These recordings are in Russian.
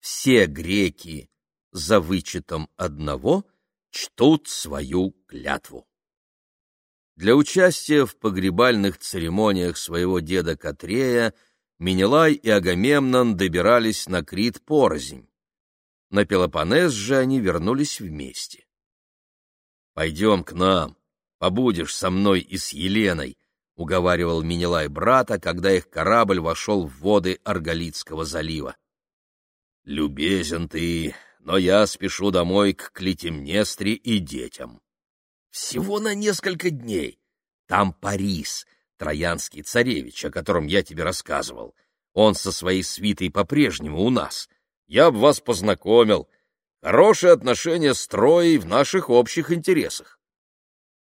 все греки, за вычетом одного, чтут свою клятву. Для участия в погребальных церемониях своего деда Катрея Менелай и Агамемнон добирались на Крит порознь. На Пелопоннес же они вернулись вместе. «Пойдем к нам, побудешь со мной и с Еленой», — уговаривал Менелай брата, когда их корабль вошел в воды Арголитского залива. «Любезен ты, но я спешу домой к Клетимнестре и детям. Всего на несколько дней. Там Парис, троянский царевич, о котором я тебе рассказывал. Он со своей свитой по-прежнему у нас. Я бы вас познакомил. Хорошие отношения с Троей в наших общих интересах.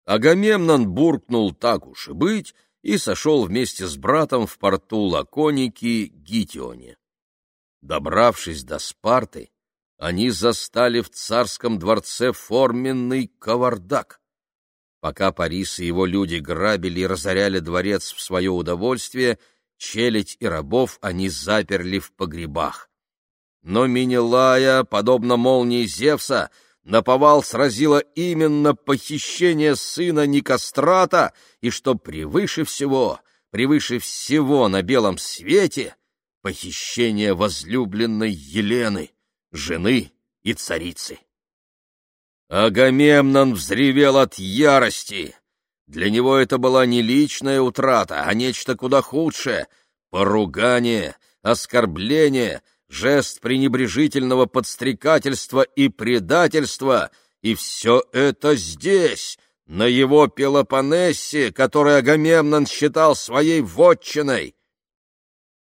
Агамемнон буркнул так уж и быть и сошел вместе с братом в порту Лаконики Гитионе. Добравшись до Спарты, они застали в царском дворце форменный кавардак. Пока Парис и его люди грабили и разоряли дворец в свое удовольствие, челядь и рабов они заперли в погребах. Но Минилая, подобно молнии Зевса, наповал сразила именно похищение сына Никострата, и что превыше всего, превыше всего на белом свете — похищение возлюбленной Елены, жены и царицы. Агамемнон взревел от ярости. Для него это была не личная утрата, а нечто куда худшее — поругание, оскорбление, жест пренебрежительного подстрекательства и предательства, и все это здесь, на его Пелопоннесе, который Агамемнон считал своей вотчиной.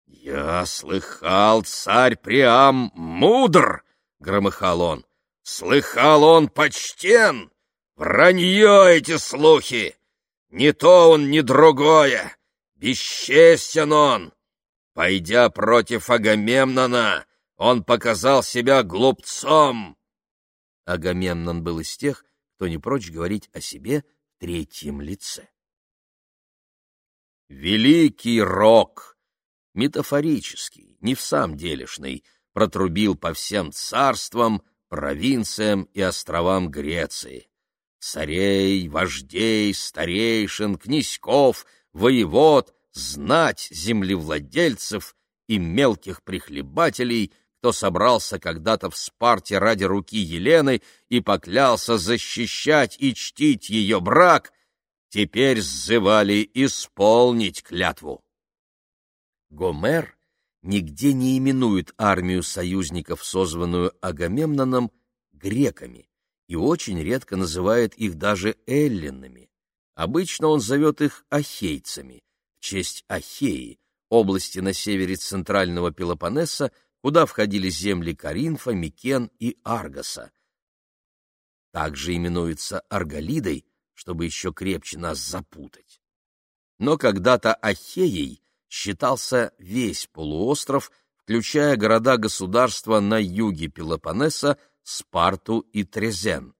«Я слыхал, царь Приам мудр!» — громыхал он. «Слыхал он почтен! Вранье эти слухи! Не то он, ни другое! Бесчестен он! Пойдя против Агамемнона, он показал себя глупцом!» Агамемнон был из тех, кто не прочь говорить о себе в третьем лице. «Великий Рок!» Метафорический, не в самом делешный, протрубил по всем царствам, провинциям и островам Греции. Царей, вождей, старейшин, князьков, воевод, знать землевладельцев и мелких прихлебателей, кто собрался когда-то в Спарте ради руки Елены и поклялся защищать и чтить ее брак, теперь сзывали исполнить клятву. Гомер нигде не именует армию союзников, созванную Агамемноном, греками, и очень редко называет их даже эллинами. Обычно он зовет их ахейцами, в честь Ахеи, области на севере центрального Пелопоннеса, куда входили земли Каринфа, Микен и Аргоса. Также именуется Арголидой, чтобы еще крепче нас запутать. Но когда-то Ахеей считался весь полуостров, включая города-государства на юге Пелопоннеса, Спарту и Трезен.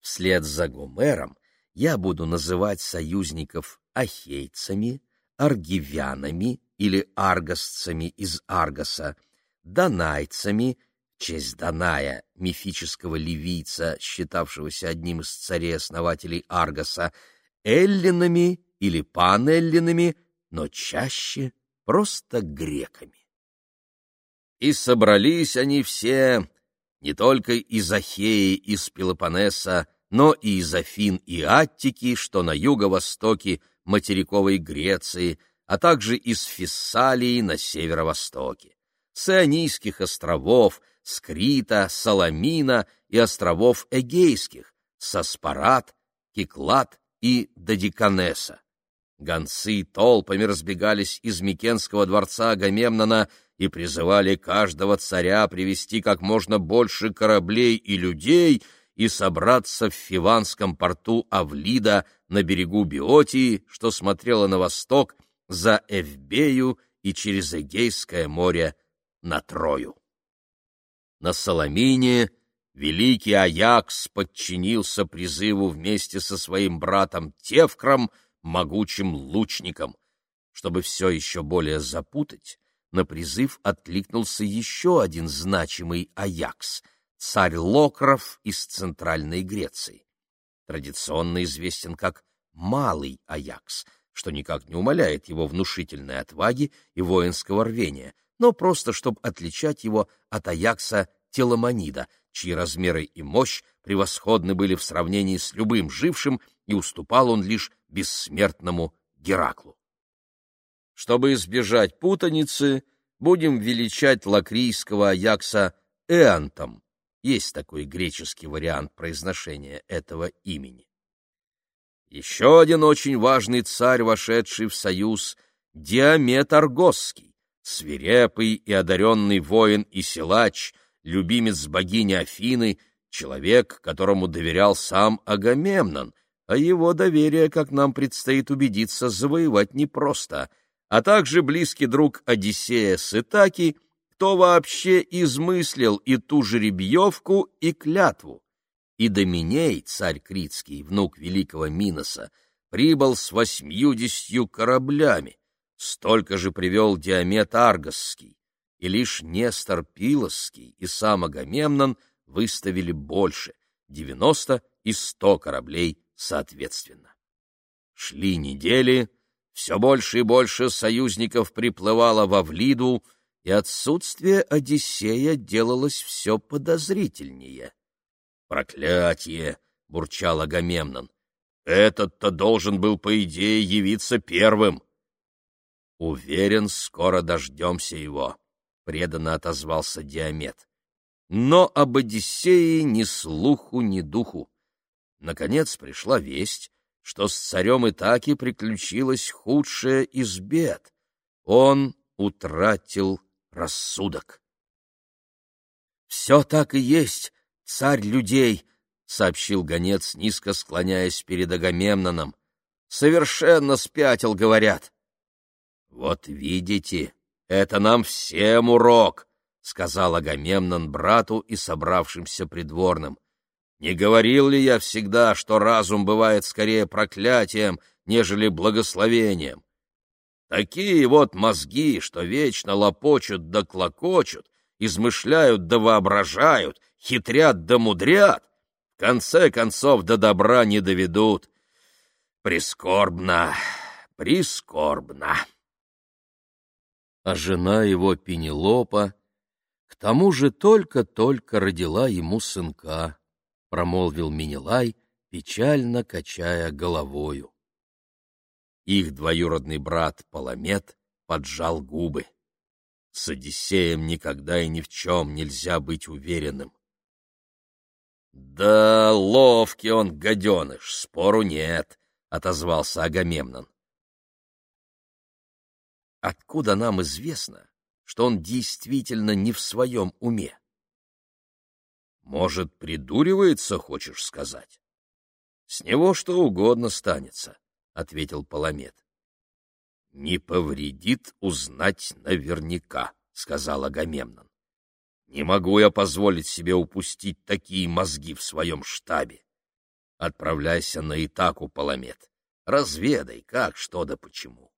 Вслед за Гомером я буду называть союзников ахейцами, аргивянами или аргосцами из Аргоса, донайцами, честь Даная, мифического ливийца, считавшегося одним из царей-основателей Аргоса, эллинами или панеллинами, но чаще просто греками. И собрались они все не только из Ахеи, из Пелопоннеса, но и из Афин и Аттики, что на юго-востоке материковой Греции, а также из Фессалии на северо-востоке, с Ионийских островов, с Крита, Саламина и островов Эгейских, со Спарат, Киклад и Додиканеса. Гонцы толпами разбегались из Микенского дворца Агамемнона и призывали каждого царя привести как можно больше кораблей и людей и собраться в Фиванском порту Авлида на берегу Биотии, что смотрело на восток, за Эвбею и через Эгейское море на Трою. На Соломине великий Аякс подчинился призыву вместе со своим братом Тевкром — могучим лучником. Чтобы все еще более запутать, на призыв откликнулся еще один значимый Аякс — царь Локров из Центральной Греции. Традиционно известен как Малый Аякс, что никак не умаляет его внушительной отваги и воинского рвения, но просто чтобы отличать его от Аякса Теламонида, чьи размеры и мощь превосходны были в сравнении с любым жившим, и уступал он лишь бессмертному Гераклу. Чтобы избежать путаницы, будем величать лакрийского Аякса Эантом. Есть такой греческий вариант произношения этого имени. Еще один очень важный царь, вошедший в союз, Диамет Аргосский, свирепый и одаренный воин и силач, любимец богини Афины, человек, которому доверял сам Агамемнон, а его доверие, как нам предстоит убедиться, завоевать непросто — а также близкий друг Одиссея с Итаки, кто вообще измыслил и ту жеребьевку, и клятву. И Доминей, царь Критский, внук великого Миноса, прибыл с восьмьюдесятью кораблями, столько же привел Диамет Аргосский, и лишь Нестор Пилосский и сам Агамемнон выставили больше — девяносто и сто кораблей соответственно. Шли недели, все больше и больше союзников приплывало во Влиду, и отсутствие Одиссея делалось все подозрительнее. «Проклятие!» — бурчал Агамемнон. «Этот-то должен был, по идее, явиться первым». «Уверен, скоро дождемся его», — преданно отозвался Диамет. Но об Одиссее ни слуху, ни духу. Наконец пришла весть, что с царем Итаки приключилось худшее из бед. Он утратил рассудок. — Все так и есть, царь людей, — сообщил гонец, низко склоняясь перед Агамемноном. — Совершенно спятил, говорят. — Вот видите, это нам всем урок, — сказал Агамемнон брату и собравшимся придворным. Не говорил ли я всегда, что разум бывает скорее проклятием, нежели благословением? Такие вот мозги, что вечно лопочут да клокочут, измышляют да воображают, хитрят да мудрят, в конце концов до добра не доведут. Прискорбно, прискорбно. А жена его Пенелопа к тому же только-только родила ему сынка промолвил Минилай, печально качая головою. Их двоюродный брат Паламет поджал губы. С Одиссеем никогда и ни в чем нельзя быть уверенным. «Да ловкий он, гаденыш, спору нет», — отозвался Агамемнон. «Откуда нам известно, что он действительно не в своем уме?» Может, придуривается, хочешь сказать? — С него что угодно станется, — ответил Паламет. — Не повредит узнать наверняка, — сказал Агамемнон. — Не могу я позволить себе упустить такие мозги в своем штабе. Отправляйся на Итаку, Паламет. Разведай, как, что да почему.